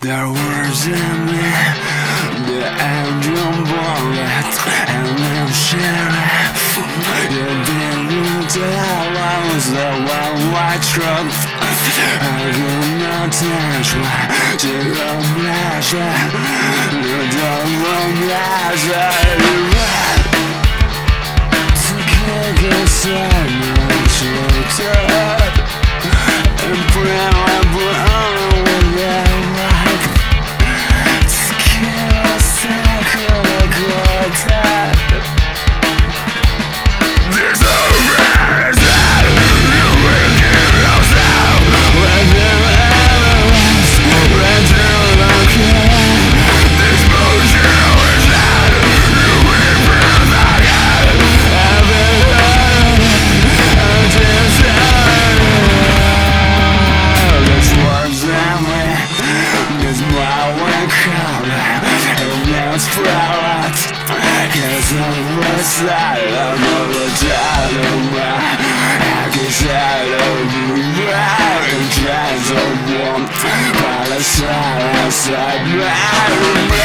There was in me the angel bullet and I'm sharing. You didn't tell I was the one white truth. I could not touch my chicken pleasure. You don't want pleasure. To kick inside by the side outside my